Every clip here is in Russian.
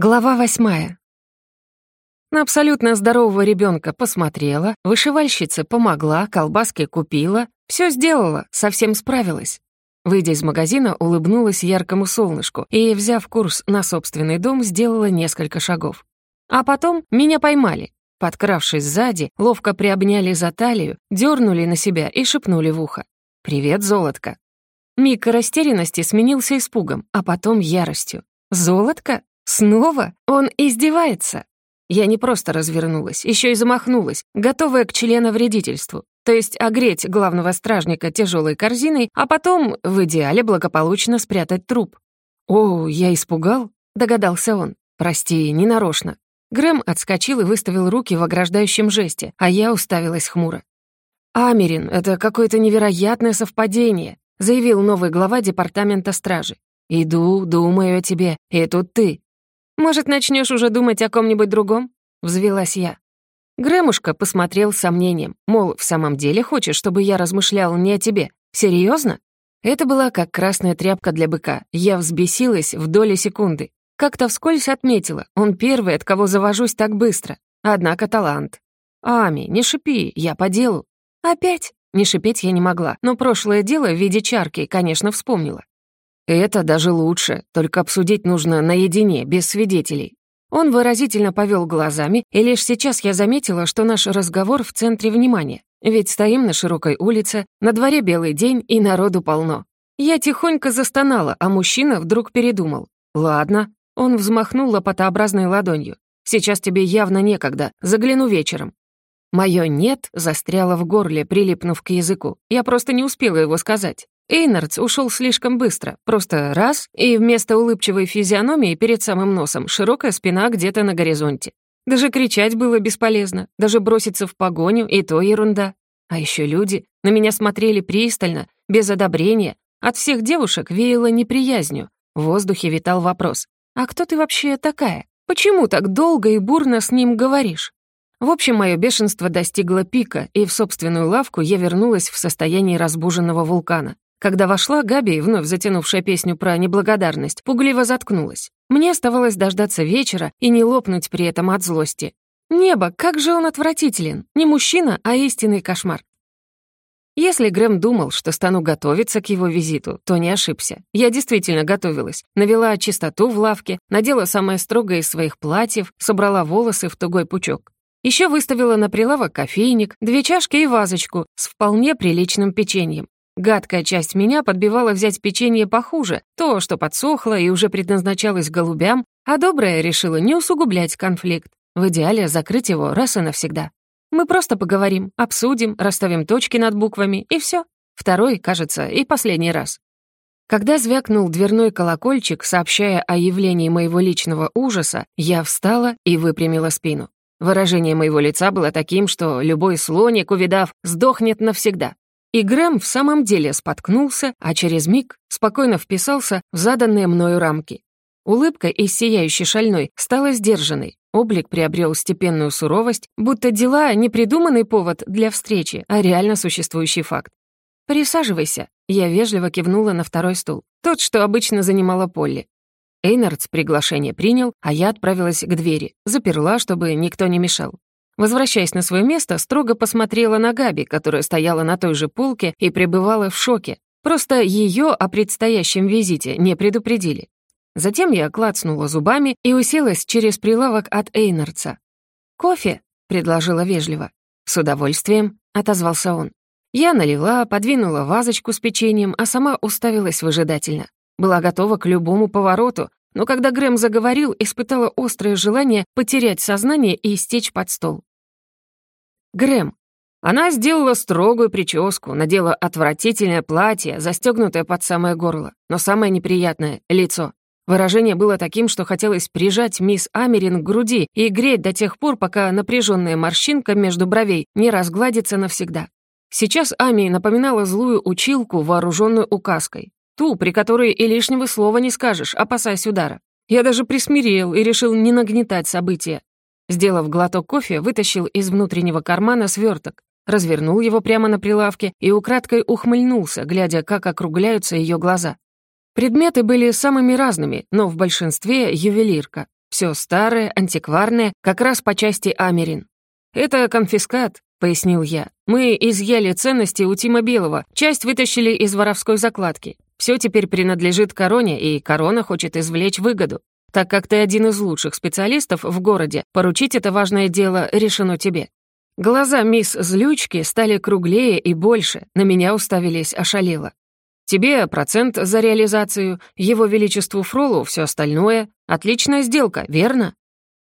Глава восьмая. На абсолютно здорового ребенка посмотрела, вышивальщица помогла, колбаски купила, все сделала, совсем справилась. Выйдя из магазина, улыбнулась яркому солнышку и, взяв курс на собственный дом, сделала несколько шагов. А потом меня поймали. Подкравшись сзади, ловко приобняли за талию, дернули на себя и шепнули в ухо. «Привет, золотко!» Миг растерянности сменился испугом, а потом яростью. «Золотко? Снова? Он издевается. Я не просто развернулась, еще и замахнулась, готовая к членовредительству, то есть огреть главного стражника тяжелой корзиной, а потом, в идеале, благополучно спрятать труп. «О, я испугал?» — догадался он. «Прости, ненарочно». Грэм отскочил и выставил руки в ограждающем жесте, а я уставилась хмуро. «Америн, это какое-то невероятное совпадение», — заявил новый глава департамента стражи. «Иду, думаю о тебе, и тут ты. «Может, начнешь уже думать о ком-нибудь другом?» — взвелась я. Грэмушка посмотрел с сомнением, мол, в самом деле хочешь, чтобы я размышлял не о тебе? Серьезно? Это была как красная тряпка для быка. Я взбесилась в доли секунды. Как-то вскользь отметила, он первый, от кого завожусь так быстро. Однако талант. «Ами, не шипи, я по делу». «Опять?» Не шипеть я не могла, но прошлое дело в виде чарки, конечно, вспомнила. Это даже лучше, только обсудить нужно наедине, без свидетелей. Он выразительно повел глазами, и лишь сейчас я заметила, что наш разговор в центре внимания. Ведь стоим на широкой улице, на дворе белый день, и народу полно. Я тихонько застонала, а мужчина вдруг передумал. «Ладно». Он взмахнул лопатообразной ладонью. «Сейчас тебе явно некогда. Загляну вечером». Мое «нет» застряло в горле, прилипнув к языку. Я просто не успела его сказать. Эйнардс ушел слишком быстро, просто раз, и вместо улыбчивой физиономии перед самым носом широкая спина где-то на горизонте. Даже кричать было бесполезно, даже броситься в погоню — и то ерунда. А еще люди на меня смотрели пристально, без одобрения. От всех девушек веяло неприязнью. В воздухе витал вопрос. «А кто ты вообще такая? Почему так долго и бурно с ним говоришь?» В общем, мое бешенство достигло пика, и в собственную лавку я вернулась в состоянии разбуженного вулкана. Когда вошла, Габи, вновь затянувшая песню про неблагодарность, пугливо заткнулась. Мне оставалось дождаться вечера и не лопнуть при этом от злости. Небо, как же он отвратителен! Не мужчина, а истинный кошмар. Если Грэм думал, что стану готовиться к его визиту, то не ошибся. Я действительно готовилась. Навела чистоту в лавке, надела самое строгое из своих платьев, собрала волосы в тугой пучок. Еще выставила на прилавок кофейник, две чашки и вазочку с вполне приличным печеньем. Гадкая часть меня подбивала взять печенье похуже, то, что подсохло и уже предназначалось голубям, а добрая решила не усугублять конфликт. В идеале закрыть его раз и навсегда. Мы просто поговорим, обсудим, расставим точки над буквами, и все. Второй, кажется, и последний раз. Когда звякнул дверной колокольчик, сообщая о явлении моего личного ужаса, я встала и выпрямила спину. Выражение моего лица было таким, что любой слоник, увидав, сдохнет навсегда. И Грэм в самом деле споткнулся, а через миг спокойно вписался в заданные мною рамки. Улыбка из сияющей шальной стала сдержанной, облик приобрел степенную суровость, будто дела — не придуманный повод для встречи, а реально существующий факт. «Присаживайся», — я вежливо кивнула на второй стул, тот, что обычно занимала Полли. Эйнардс приглашение принял, а я отправилась к двери, заперла, чтобы никто не мешал. Возвращаясь на свое место, строго посмотрела на Габи, которая стояла на той же полке и пребывала в шоке. Просто ее о предстоящем визите не предупредили. Затем я клацнула зубами и уселась через прилавок от Эйнарца. «Кофе?» — предложила вежливо. «С удовольствием», — отозвался он. Я налила, подвинула вазочку с печеньем, а сама уставилась выжидательно. Была готова к любому повороту, но когда Грэм заговорил, испытала острое желание потерять сознание и истечь под стол. Грэм. Она сделала строгую прическу, надела отвратительное платье, застегнутое под самое горло, но самое неприятное — лицо. Выражение было таким, что хотелось прижать мисс Америн к груди и греть до тех пор, пока напряженная морщинка между бровей не разгладится навсегда. Сейчас Ами напоминала злую училку, вооруженную указкой. Ту, при которой и лишнего слова не скажешь, опасаясь удара. Я даже присмирел и решил не нагнетать события. Сделав глоток кофе, вытащил из внутреннего кармана сверток, развернул его прямо на прилавке и украдкой ухмыльнулся, глядя, как округляются ее глаза. Предметы были самыми разными, но в большинстве ювелирка. Все старое, антикварное, как раз по части Америн. «Это конфискат», — пояснил я. «Мы изъяли ценности у Тима Белого, часть вытащили из воровской закладки. Все теперь принадлежит короне, и корона хочет извлечь выгоду. Так как ты один из лучших специалистов в городе, поручить это важное дело решено тебе». Глаза мисс Злючки стали круглее и больше, на меня уставились ошалело. «Тебе процент за реализацию, его величеству Фролу все остальное. Отличная сделка, верно?»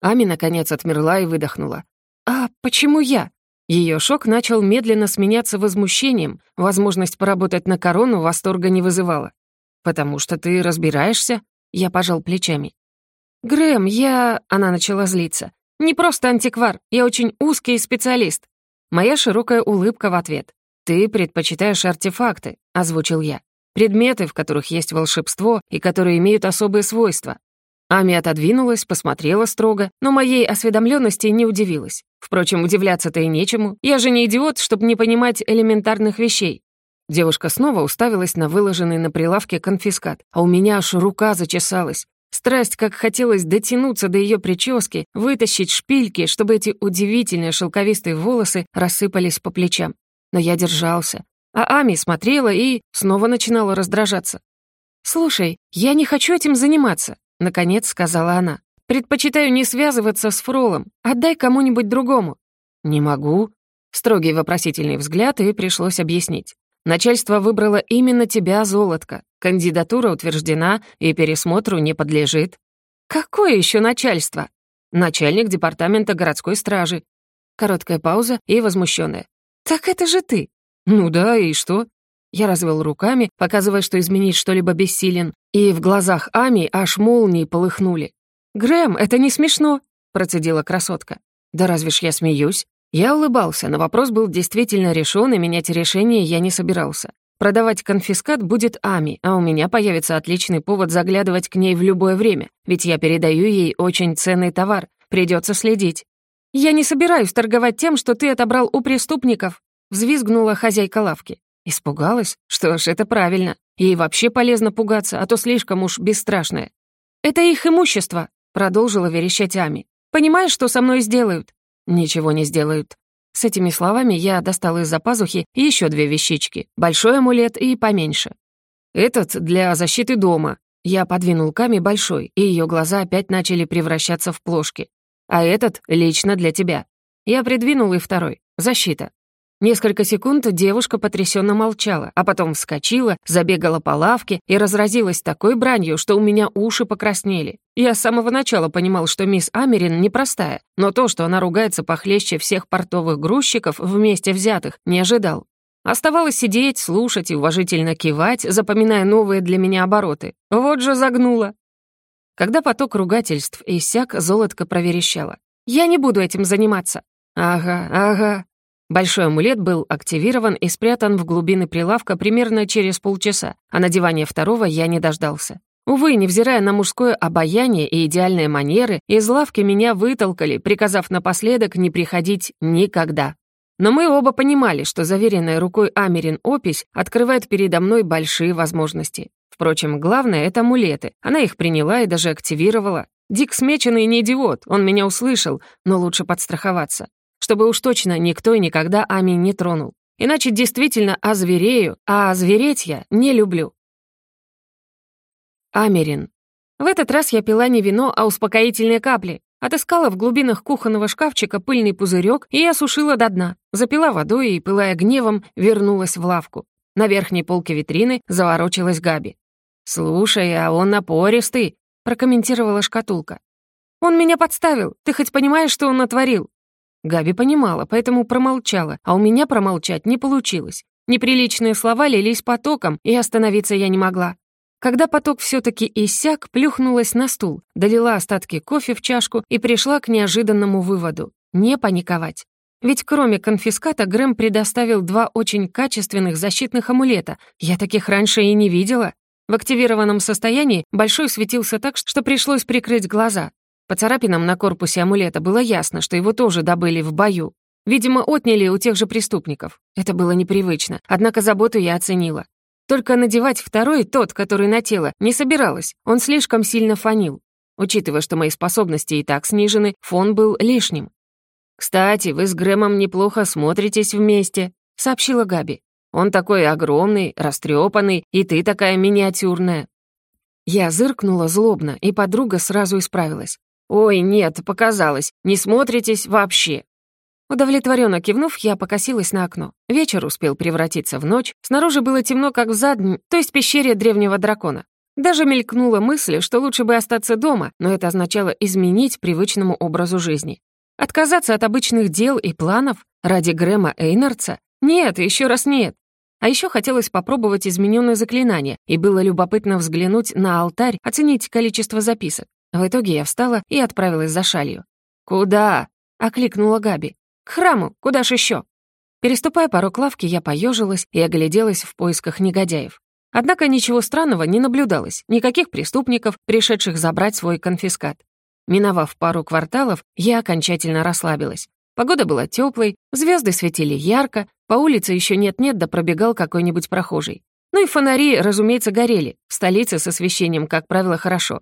Ами, наконец, отмерла и выдохнула. «А почему я?» Ее шок начал медленно сменяться возмущением, возможность поработать на корону восторга не вызывала. «Потому что ты разбираешься?» — я пожал плечами. «Грэм, я...» — она начала злиться. «Не просто антиквар, я очень узкий специалист». Моя широкая улыбка в ответ. «Ты предпочитаешь артефакты», — озвучил я. «Предметы, в которых есть волшебство и которые имеют особые свойства». Ами отодвинулась, посмотрела строго, но моей осведомленности не удивилась. Впрочем, удивляться-то и нечему. Я же не идиот, чтобы не понимать элементарных вещей. Девушка снова уставилась на выложенный на прилавке конфискат, а у меня аж рука зачесалась. Страсть как хотелось дотянуться до ее прически, вытащить шпильки, чтобы эти удивительные шелковистые волосы рассыпались по плечам. Но я держался. А Ами смотрела и снова начинала раздражаться. «Слушай, я не хочу этим заниматься», — наконец сказала она. «Предпочитаю не связываться с Фролом. Отдай кому-нибудь другому». «Не могу». Строгий вопросительный взгляд, и пришлось объяснить. Начальство выбрало именно тебя, Золотко. Кандидатура утверждена и пересмотру не подлежит». «Какое еще начальство?» «Начальник департамента городской стражи». Короткая пауза и возмущенная. «Так это же ты!» «Ну да, и что?» Я развел руками, показывая, что изменить что-либо бессилен, и в глазах Ами аж молнии полыхнули. «Грэм, это не смешно!» — процедила красотка. «Да разве ж я смеюсь?» Я улыбался, но вопрос был действительно решен, и менять решение я не собирался. Продавать конфискат будет Ами, а у меня появится отличный повод заглядывать к ней в любое время, ведь я передаю ей очень ценный товар, придется следить. «Я не собираюсь торговать тем, что ты отобрал у преступников», — взвизгнула хозяйка лавки. Испугалась? Что ж, это правильно. Ей вообще полезно пугаться, а то слишком уж бесстрашная. «Это их имущество», — продолжила верещать Ами. «Понимаешь, что со мной сделают? ничего не сделают. С этими словами я достал из-за пазухи еще две вещички, большой амулет и поменьше. Этот для защиты дома. Я подвинул Ками большой, и ее глаза опять начали превращаться в плошки. А этот лично для тебя. Я придвинул и второй. Защита. Несколько секунд девушка потрясенно молчала, а потом вскочила, забегала по лавке и разразилась такой бранью, что у меня уши покраснели. Я с самого начала понимал, что мисс Америн непростая, но то, что она ругается похлеще всех портовых грузчиков вместе взятых, не ожидал. Оставалось сидеть, слушать и уважительно кивать, запоминая новые для меня обороты. Вот же загнула. Когда поток ругательств иссяк, золотко проверещала. «Я не буду этим заниматься». «Ага, ага, Большой амулет был активирован и спрятан в глубины прилавка примерно через полчаса, а надевания второго я не дождался. Увы, невзирая на мужское обаяние и идеальные манеры, из лавки меня вытолкали, приказав напоследок не приходить никогда. Но мы оба понимали, что заверенная рукой Америн опись открывает передо мной большие возможности. Впрочем, главное — это амулеты. Она их приняла и даже активировала. Дик Смеченый не идиот, он меня услышал, но лучше подстраховаться чтобы уж точно никто и никогда Ами не тронул. Иначе действительно озверею, а озвереть я не люблю. Америн. В этот раз я пила не вино, а успокоительные капли. Отыскала в глубинах кухонного шкафчика пыльный пузырек и осушила до дна. Запила водой и, пылая гневом, вернулась в лавку. На верхней полке витрины заворочилась Габи. «Слушай, а он напористый», — прокомментировала шкатулка. «Он меня подставил. Ты хоть понимаешь, что он натворил?» Габи понимала, поэтому промолчала, а у меня промолчать не получилось. Неприличные слова лились потоком, и остановиться я не могла. Когда поток все таки иссяк, плюхнулась на стул, долила остатки кофе в чашку и пришла к неожиданному выводу — не паниковать. Ведь кроме конфиската Грэм предоставил два очень качественных защитных амулета. Я таких раньше и не видела. В активированном состоянии большой светился так, что пришлось прикрыть глаза. По царапинам на корпусе амулета было ясно, что его тоже добыли в бою. Видимо, отняли у тех же преступников. Это было непривычно, однако заботу я оценила. Только надевать второй, тот, который на тело, не собиралась, он слишком сильно фонил. Учитывая, что мои способности и так снижены, фон был лишним. «Кстати, вы с Грэмом неплохо смотритесь вместе», — сообщила Габи. «Он такой огромный, растрепанный, и ты такая миниатюрная». Я зыркнула злобно, и подруга сразу исправилась. «Ой, нет, показалось, не смотритесь вообще». Удовлетворенно кивнув, я покосилась на окно. Вечер успел превратиться в ночь, снаружи было темно, как в заднем, то есть пещере древнего дракона. Даже мелькнула мысль, что лучше бы остаться дома, но это означало изменить привычному образу жизни. Отказаться от обычных дел и планов ради Грэма Эйнардса? Нет, еще раз нет. А еще хотелось попробовать измененное заклинание, и было любопытно взглянуть на алтарь, оценить количество записок. В итоге я встала и отправилась за шалью. «Куда?» — окликнула Габи. «К храму! Куда ж еще? Переступая порог лавки, я поежилась и огляделась в поисках негодяев. Однако ничего странного не наблюдалось, никаких преступников, пришедших забрать свой конфискат. Миновав пару кварталов, я окончательно расслабилась. Погода была теплой, звезды светили ярко, по улице еще нет-нет да пробегал какой-нибудь прохожий. Ну и фонари, разумеется, горели. В столице с освещением, как правило, хорошо.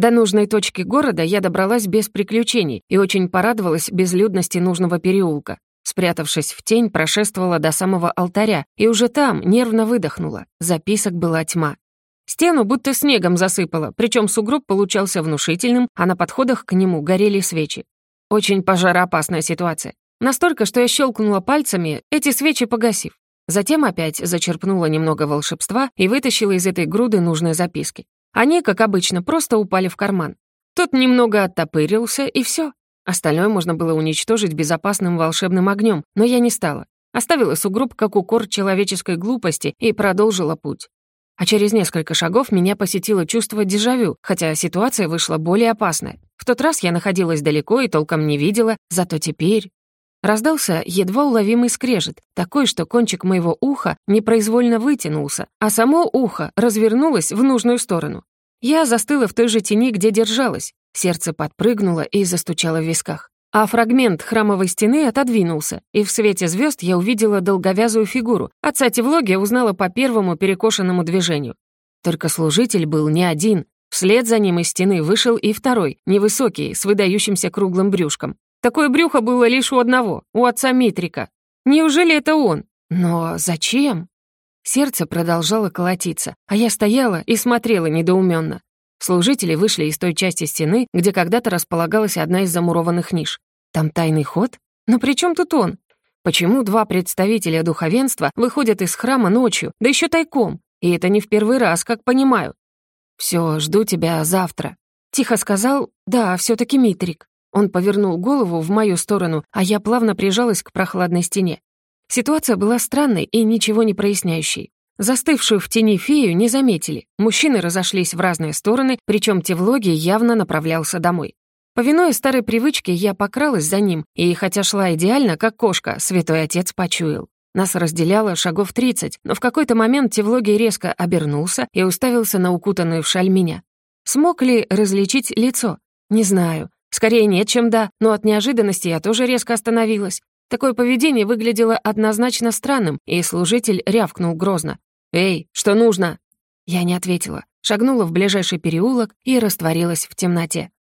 До нужной точки города я добралась без приключений и очень порадовалась безлюдности нужного переулка. Спрятавшись в тень, прошествовала до самого алтаря и уже там нервно выдохнула. Записок была тьма. Стену будто снегом засыпало, причем сугроб получался внушительным, а на подходах к нему горели свечи. Очень пожароопасная ситуация. Настолько, что я щелкнула пальцами, эти свечи погасив. Затем опять зачерпнула немного волшебства и вытащила из этой груды нужные записки. Они, как обычно, просто упали в карман. Тот немного оттопырился, и все. Остальное можно было уничтожить безопасным волшебным огнем, но я не стала. Оставила сугроб как укор человеческой глупости и продолжила путь. А через несколько шагов меня посетило чувство дежавю, хотя ситуация вышла более опасная. В тот раз я находилась далеко и толком не видела, зато теперь... Раздался едва уловимый скрежет, такой, что кончик моего уха непроизвольно вытянулся, а само ухо развернулось в нужную сторону. Я застыла в той же тени, где держалась. Сердце подпрыгнуло и застучало в висках. А фрагмент храмовой стены отодвинулся, и в свете звезд я увидела долговязую фигуру. Отца Тевлоги узнала по первому перекошенному движению. Только служитель был не один. Вслед за ним из стены вышел и второй, невысокий, с выдающимся круглым брюшком. Такое брюхо было лишь у одного, у отца Митрика. Неужели это он? Но зачем? Сердце продолжало колотиться, а я стояла и смотрела недоуменно. Служители вышли из той части стены, где когда-то располагалась одна из замурованных ниш. Там тайный ход? Но при чем тут он? Почему два представителя духовенства выходят из храма ночью, да еще тайком? И это не в первый раз, как понимаю. Все, жду тебя завтра», — тихо сказал, да, все таки Митрик. Он повернул голову в мою сторону, а я плавно прижалась к прохладной стене. Ситуация была странной и ничего не проясняющей. Застывшую в тени фею не заметили. Мужчины разошлись в разные стороны, причем Тевлоги явно направлялся домой. Повинуя старой привычке, я покралась за ним, и хотя шла идеально, как кошка, святой отец почуял. Нас разделяло шагов 30, но в какой-то момент Тевлоги резко обернулся и уставился на укутанную в шаль меня. Смог ли различить лицо? Не знаю. Скорее нет, чем да, но от неожиданности я тоже резко остановилась. Такое поведение выглядело однозначно странным, и служитель рявкнул грозно. «Эй, что нужно?» Я не ответила, шагнула в ближайший переулок и растворилась в темноте.